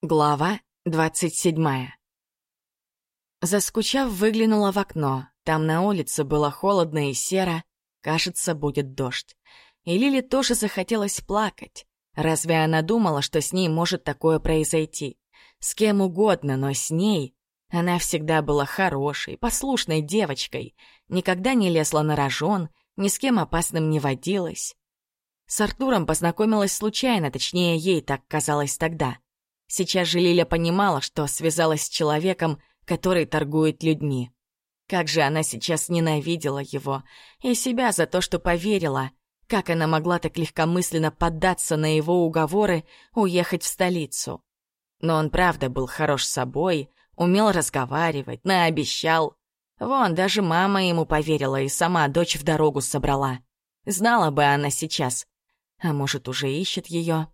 Глава двадцать седьмая. Заскучав, выглянула в окно. Там на улице было холодно и серо. Кажется, будет дождь. И Лиле тоже захотелось плакать. Разве она думала, что с ней может такое произойти? С кем угодно, но с ней... Она всегда была хорошей, послушной девочкой, никогда не лезла на рожон, ни с кем опасным не водилась. С Артуром познакомилась случайно, точнее, ей так казалось тогда — Сейчас же Лиля понимала, что связалась с человеком, который торгует людьми. Как же она сейчас ненавидела его и себя за то, что поверила. Как она могла так легкомысленно поддаться на его уговоры уехать в столицу? Но он правда был хорош собой, умел разговаривать, наобещал. Вон, даже мама ему поверила и сама дочь в дорогу собрала. Знала бы она сейчас. А может, уже ищет ее.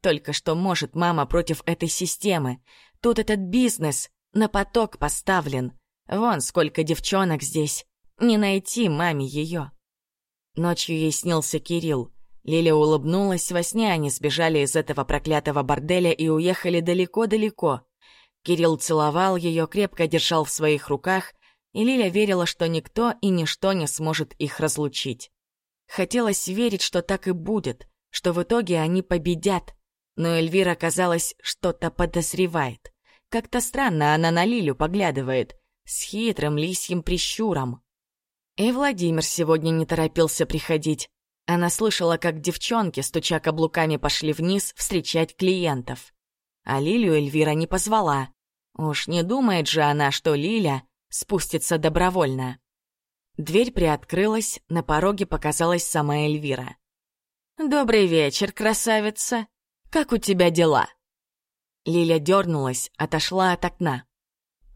Только что может мама против этой системы. Тут этот бизнес на поток поставлен. Вон сколько девчонок здесь. Не найти маме ее. Ночью ей снился Кирилл. Лиля улыбнулась, во сне они сбежали из этого проклятого борделя и уехали далеко-далеко. Кирилл целовал ее, крепко держал в своих руках, и Лиля верила, что никто и ничто не сможет их разлучить. Хотелось верить, что так и будет, что в итоге они победят, но Эльвира, казалось, что-то подозревает. Как-то странно она на Лилю поглядывает, с хитрым лисьим прищуром. И Владимир сегодня не торопился приходить. Она слышала, как девчонки, стуча каблуками, пошли вниз встречать клиентов. А Лилю Эльвира не позвала. Уж не думает же она, что Лиля спустится добровольно. Дверь приоткрылась, на пороге показалась сама Эльвира. «Добрый вечер, красавица!» Как у тебя дела?» Лиля дернулась, отошла от окна.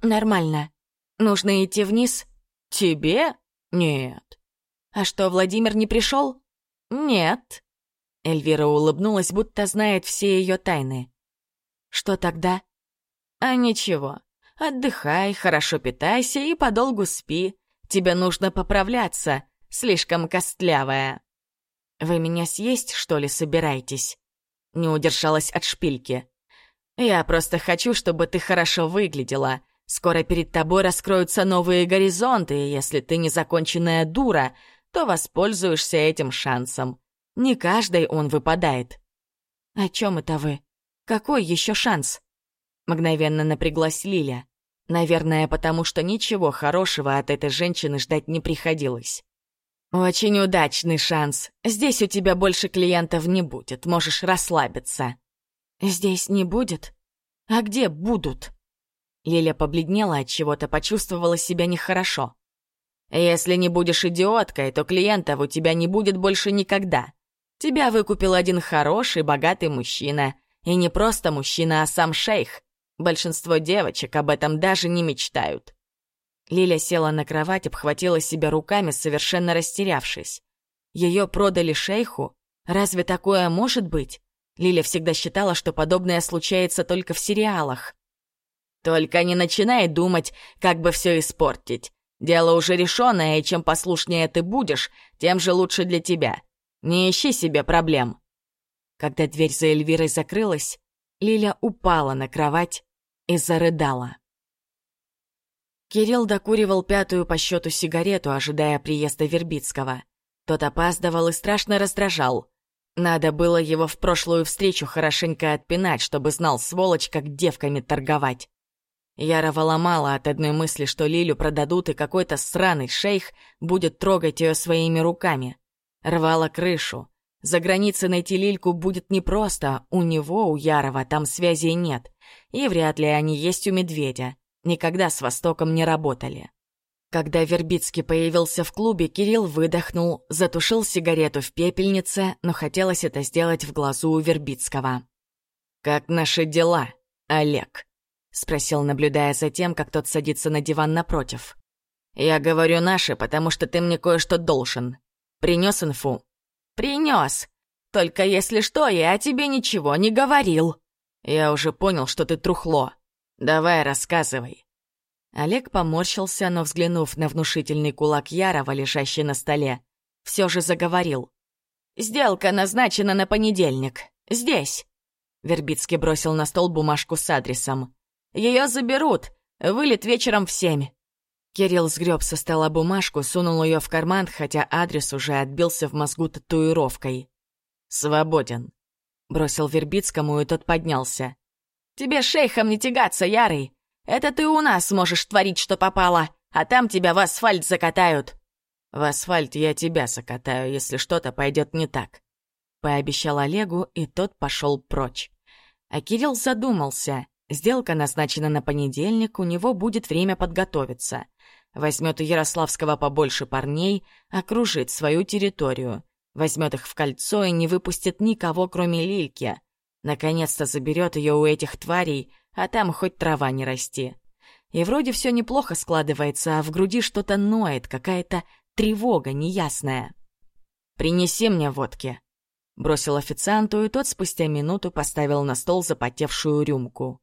«Нормально. Нужно идти вниз?» «Тебе? Нет». «А что, Владимир не пришел?» «Нет». Эльвира улыбнулась, будто знает все ее тайны. «Что тогда?» «А ничего. Отдыхай, хорошо питайся и подолгу спи. Тебе нужно поправляться, слишком костлявая». «Вы меня съесть, что ли, собираетесь?» Не удержалась от шпильки. «Я просто хочу, чтобы ты хорошо выглядела. Скоро перед тобой раскроются новые горизонты, и если ты незаконченная дура, то воспользуешься этим шансом. Не каждый он выпадает». «О чем это вы? Какой еще шанс?» Мгновенно напряглась Лиля. Наверное, потому что ничего хорошего от этой женщины ждать не приходилось. «Очень удачный шанс. Здесь у тебя больше клиентов не будет, можешь расслабиться». «Здесь не будет? А где будут?» Лиля побледнела от чего-то, почувствовала себя нехорошо. «Если не будешь идиоткой, то клиентов у тебя не будет больше никогда. Тебя выкупил один хороший, богатый мужчина. И не просто мужчина, а сам шейх. Большинство девочек об этом даже не мечтают. Лиля села на кровать, обхватила себя руками, совершенно растерявшись. Ее продали шейху? Разве такое может быть? Лиля всегда считала, что подобное случается только в сериалах. «Только не начинай думать, как бы все испортить. Дело уже решенное, и чем послушнее ты будешь, тем же лучше для тебя. Не ищи себе проблем». Когда дверь за Эльвирой закрылась, Лиля упала на кровать и зарыдала. Кирилл докуривал пятую по счету сигарету, ожидая приезда Вербицкого. Тот опаздывал и страшно раздражал. Надо было его в прошлую встречу хорошенько отпинать, чтобы знал, сволочь, как девками торговать. Ярова ломала от одной мысли, что Лилю продадут, и какой-то сраный шейх будет трогать ее своими руками. Рвала крышу. За границей найти Лильку будет непросто, у него, у Ярова, там связей нет. И вряд ли они есть у медведя никогда с Востоком не работали. Когда Вербицкий появился в клубе, Кирилл выдохнул, затушил сигарету в пепельнице, но хотелось это сделать в глазу у Вербицкого. «Как наши дела, Олег?» — спросил, наблюдая за тем, как тот садится на диван напротив. «Я говорю наши, потому что ты мне кое-что должен. Принес инфу?» «Принес. Только если что, я тебе ничего не говорил». «Я уже понял, что ты трухло. Давай, рассказывай». Олег поморщился, но, взглянув на внушительный кулак Ярова, лежащий на столе, все же заговорил. «Сделка назначена на понедельник. Здесь». Вербицкий бросил на стол бумажку с адресом. «Ее заберут. Вылет вечером в семь». Кирилл сгреб со стола бумажку, сунул ее в карман, хотя адрес уже отбился в мозгу татуировкой. «Свободен», — бросил Вербицкому, и тот поднялся. «Тебе шейхом не тягаться, Ярый. Это ты у нас можешь творить, что попало, а там тебя в асфальт закатают». «В асфальт я тебя закатаю, если что-то пойдет не так», — пообещал Олегу, и тот пошел прочь. А Кирилл задумался. Сделка назначена на понедельник, у него будет время подготовиться. Возьмет у Ярославского побольше парней, окружит свою территорию. Возьмет их в кольцо и не выпустит никого, кроме Лильки. Наконец-то заберет ее у этих тварей, а там хоть трава не расти. И вроде все неплохо складывается, а в груди что-то ноет, какая-то тревога неясная. «Принеси мне водки», — бросил официанту, и тот спустя минуту поставил на стол запотевшую рюмку.